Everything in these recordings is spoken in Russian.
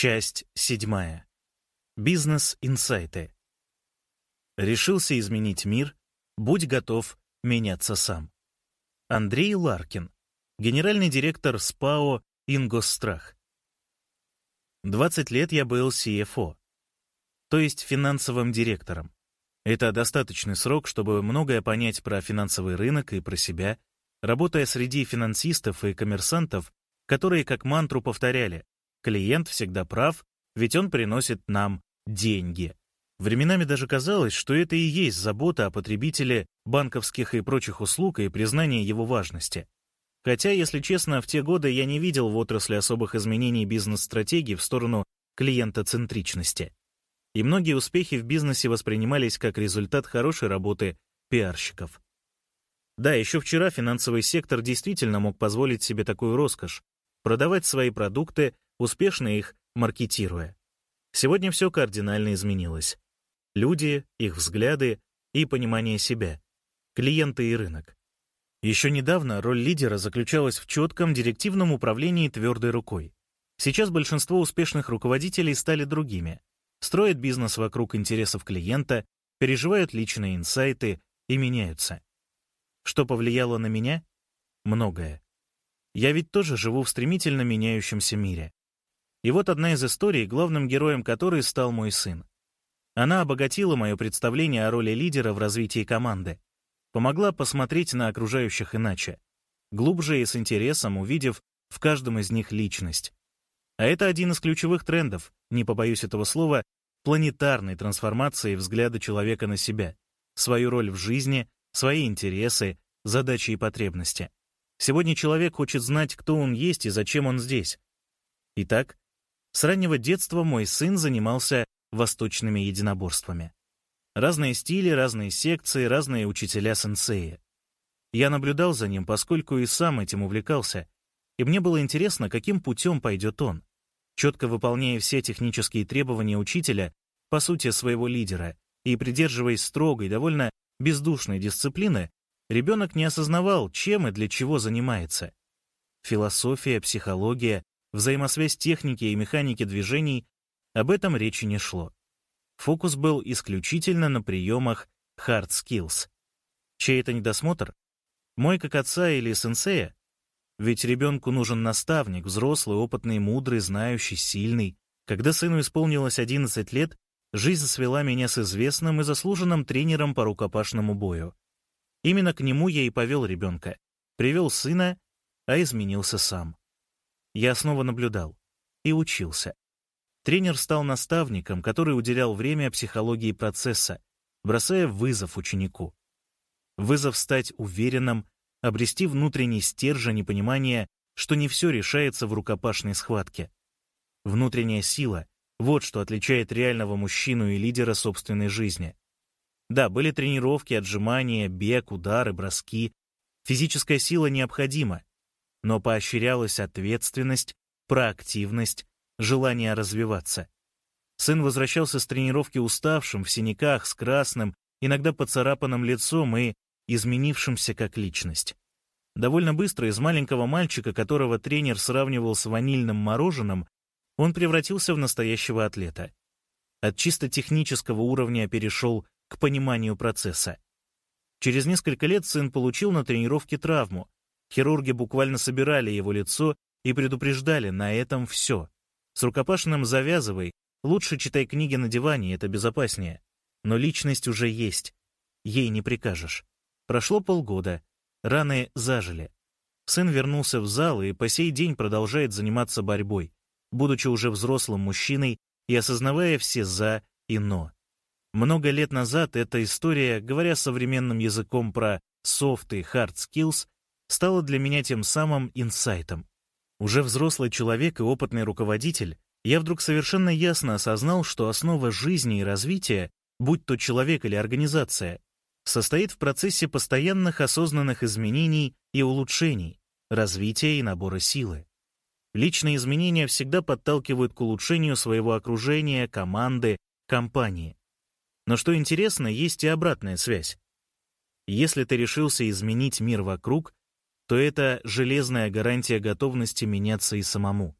Часть седьмая. Бизнес-инсайты. Решился изменить мир, будь готов меняться сам. Андрей Ларкин, генеральный директор СПАО «Ингосстрах». 20 лет я был CFO, то есть финансовым директором. Это достаточный срок, чтобы многое понять про финансовый рынок и про себя, работая среди финансистов и коммерсантов, которые как мантру повторяли «клиент всегда прав, ведь он приносит нам деньги». Временами даже казалось, что это и есть забота о потребителе банковских и прочих услуг и признание его важности. Хотя, если честно, в те годы я не видел в отрасли особых изменений бизнес-стратегии в сторону клиентоцентричности. И многие успехи в бизнесе воспринимались как результат хорошей работы пиарщиков. Да, еще вчера финансовый сектор действительно мог позволить себе такую роскошь — продавать свои продукты, успешно их маркетируя. Сегодня все кардинально изменилось. Люди, их взгляды и понимание себя, клиенты и рынок. Еще недавно роль лидера заключалась в четком директивном управлении твердой рукой. Сейчас большинство успешных руководителей стали другими. Строят бизнес вокруг интересов клиента, переживают личные инсайты и меняются. Что повлияло на меня? Многое. Я ведь тоже живу в стремительно меняющемся мире. И вот одна из историй, главным героем которой стал мой сын. Она обогатила мое представление о роли лидера в развитии команды, помогла посмотреть на окружающих иначе, глубже и с интересом увидев в каждом из них личность. А это один из ключевых трендов, не побоюсь этого слова, планетарной трансформации взгляда человека на себя, свою роль в жизни, свои интересы, задачи и потребности. Сегодня человек хочет знать, кто он есть и зачем он здесь. Итак, с раннего детства мой сын занимался восточными единоборствами. Разные стили, разные секции, разные учителя-сенсеи. Я наблюдал за ним, поскольку и сам этим увлекался, и мне было интересно, каким путем пойдет он. Четко выполняя все технические требования учителя, по сути, своего лидера, и придерживаясь строгой, довольно бездушной дисциплины, ребенок не осознавал, чем и для чего занимается. Философия, психология, взаимосвязь техники и механики движений — об этом речи не шло. Фокус был исключительно на приемах hard skills. Чей это недосмотр? Мой как отца или сенсея? Ведь ребенку нужен наставник, взрослый, опытный, мудрый, знающий, сильный. Когда сыну исполнилось 11 лет, жизнь свела меня с известным и заслуженным тренером по рукопашному бою. Именно к нему я и повел ребенка. Привел сына, а изменился сам. Я снова наблюдал и учился. Тренер стал наставником, который уделял время психологии процесса, бросая вызов ученику. Вызов стать уверенным, обрести внутренний стержень и понимание, что не все решается в рукопашной схватке. Внутренняя сила — вот что отличает реального мужчину и лидера собственной жизни. Да, были тренировки, отжимания, бег, удары, броски. Физическая сила необходима, но поощрялась ответственность, проактивность, желание развиваться. Сын возвращался с тренировки уставшим, в синяках, с красным, иногда поцарапанным лицом и изменившимся как личность. Довольно быстро из маленького мальчика, которого тренер сравнивал с ванильным мороженым, он превратился в настоящего атлета. От чисто технического уровня перешел к пониманию процесса. Через несколько лет сын получил на тренировке травму. Хирурги буквально собирали его лицо и предупреждали, на этом все. С рукопашным завязывай, лучше читай книги на диване, это безопаснее. Но личность уже есть, ей не прикажешь. Прошло полгода, раны зажили. Сын вернулся в зал и по сей день продолжает заниматься борьбой, будучи уже взрослым мужчиной и осознавая все «за» и «но». Много лет назад эта история, говоря современным языком про soft и hard skills, стала для меня тем самым инсайтом. Уже взрослый человек и опытный руководитель, я вдруг совершенно ясно осознал, что основа жизни и развития, будь то человек или организация, состоит в процессе постоянных осознанных изменений и улучшений, развития и набора силы. Личные изменения всегда подталкивают к улучшению своего окружения, команды, компании. Но что интересно, есть и обратная связь. Если ты решился изменить мир вокруг, то это железная гарантия готовности меняться и самому.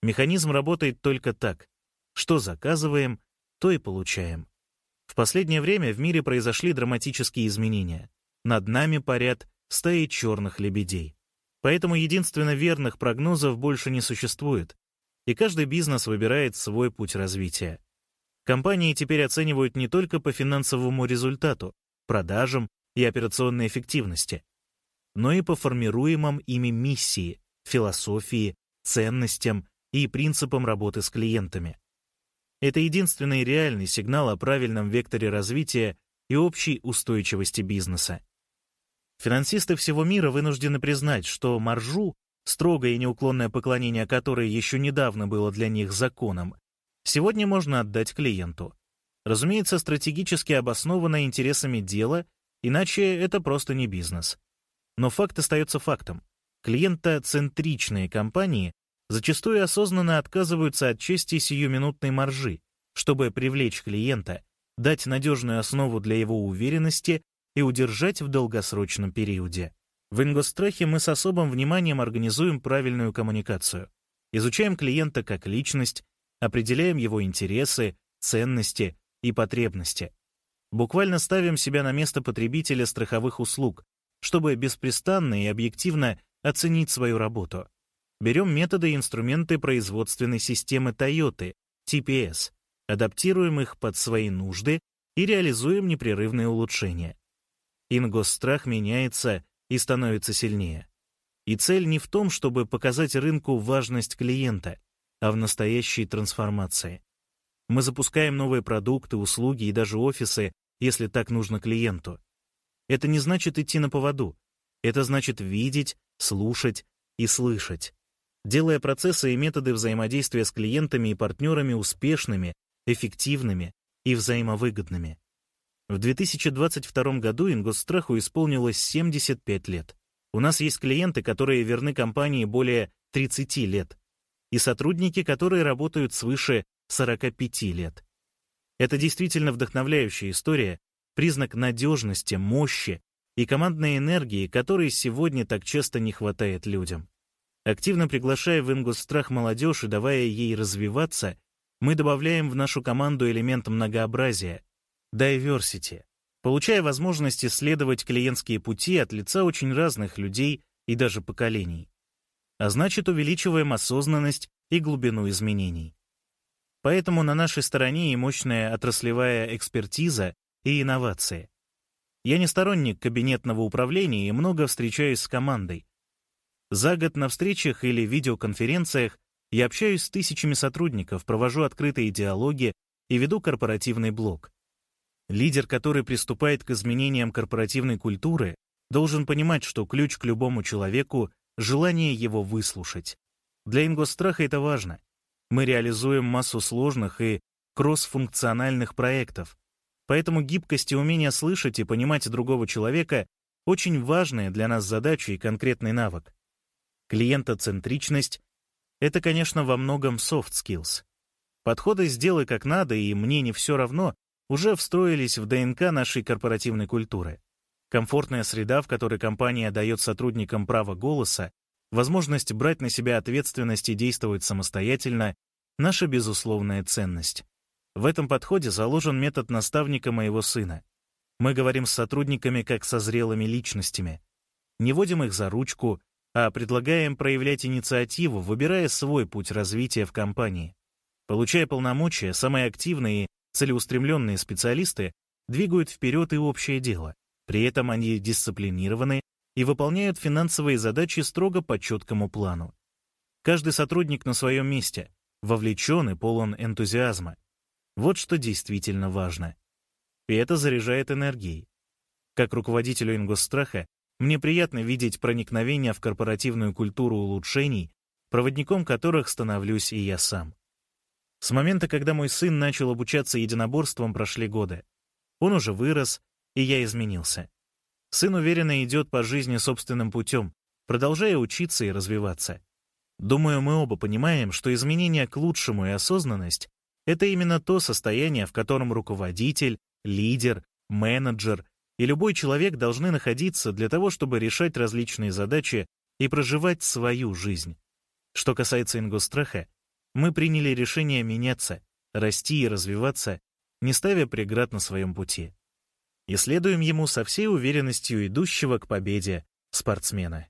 Механизм работает только так. Что заказываем, то и получаем. В последнее время в мире произошли драматические изменения. Над нами парят стаи черных лебедей. Поэтому единственно верных прогнозов больше не существует, и каждый бизнес выбирает свой путь развития. Компании теперь оценивают не только по финансовому результату, продажам и операционной эффективности, но и по формируемым ими миссии, философии, ценностям и принципам работы с клиентами. Это единственный реальный сигнал о правильном векторе развития и общей устойчивости бизнеса. Финансисты всего мира вынуждены признать, что маржу, строгое и неуклонное поклонение которой еще недавно было для них законом, сегодня можно отдать клиенту. Разумеется, стратегически обоснованно интересами дела, иначе это просто не бизнес. Но факт остается фактом. Клиентоцентричные компании зачастую осознанно отказываются от чести сиюминутной маржи, чтобы привлечь клиента, дать надежную основу для его уверенности и удержать в долгосрочном периоде. В Ингострахе мы с особым вниманием организуем правильную коммуникацию. Изучаем клиента как личность, определяем его интересы, ценности и потребности. Буквально ставим себя на место потребителя страховых услуг, чтобы беспрестанно и объективно оценить свою работу. Берем методы и инструменты производственной системы Toyota, TPS, адаптируем их под свои нужды и реализуем непрерывные улучшения. Ингосстрах меняется и становится сильнее. И цель не в том, чтобы показать рынку важность клиента, а в настоящей трансформации. Мы запускаем новые продукты, услуги и даже офисы, если так нужно клиенту. Это не значит идти на поводу. Это значит видеть, слушать и слышать, делая процессы и методы взаимодействия с клиентами и партнерами успешными, эффективными и взаимовыгодными. В 2022 году Ингосстраху исполнилось 75 лет. У нас есть клиенты, которые верны компании более 30 лет, и сотрудники, которые работают свыше 45 лет. Это действительно вдохновляющая история, признак надежности, мощи и командной энергии, которой сегодня так часто не хватает людям. Активно приглашая в Ингосстрах молодежь и давая ей развиваться, мы добавляем в нашу команду элемент многообразия, diversity, получая возможность исследовать клиентские пути от лица очень разных людей и даже поколений. А значит, увеличиваем осознанность и глубину изменений. Поэтому на нашей стороне и мощная отраслевая экспертиза и инновации. Я не сторонник кабинетного управления и много встречаюсь с командой. За год на встречах или видеоконференциях я общаюсь с тысячами сотрудников, провожу открытые диалоги и веду корпоративный блог. Лидер, который приступает к изменениям корпоративной культуры, должен понимать, что ключ к любому человеку — желание его выслушать. Для Ингостраха это важно. Мы реализуем массу сложных и кроссфункциональных проектов, поэтому гибкость и умение слышать и понимать другого человека — очень важная для нас задача и конкретный навык. Клиентоцентричность — это, конечно, во многом soft skills. Подходы «сделай как надо» и «мне не все равно» уже встроились в ДНК нашей корпоративной культуры. Комфортная среда, в которой компания дает сотрудникам право голоса, возможность брать на себя ответственность и действовать самостоятельно — наша безусловная ценность. В этом подходе заложен метод наставника моего сына. Мы говорим с сотрудниками как со зрелыми личностями. Не водим их за ручку, а предлагаем проявлять инициативу, выбирая свой путь развития в компании. Получая полномочия, самые активные Целеустремленные специалисты двигают вперед и общее дело. При этом они дисциплинированы и выполняют финансовые задачи строго по четкому плану. Каждый сотрудник на своем месте, вовлечен и полон энтузиазма. Вот что действительно важно. И это заряжает энергией. Как руководителю Ингосстраха мне приятно видеть проникновение в корпоративную культуру улучшений, проводником которых становлюсь и я сам. С момента, когда мой сын начал обучаться единоборствам, прошли годы. Он уже вырос, и я изменился. Сын уверенно идет по жизни собственным путем, продолжая учиться и развиваться. Думаю, мы оба понимаем, что изменения к лучшему и осознанность — это именно то состояние, в котором руководитель, лидер, менеджер и любой человек должны находиться для того, чтобы решать различные задачи и проживать свою жизнь. Что касается ингостраха, Мы приняли решение меняться, расти и развиваться, не ставя преград на своем пути. И следуем ему со всей уверенностью идущего к победе спортсмена.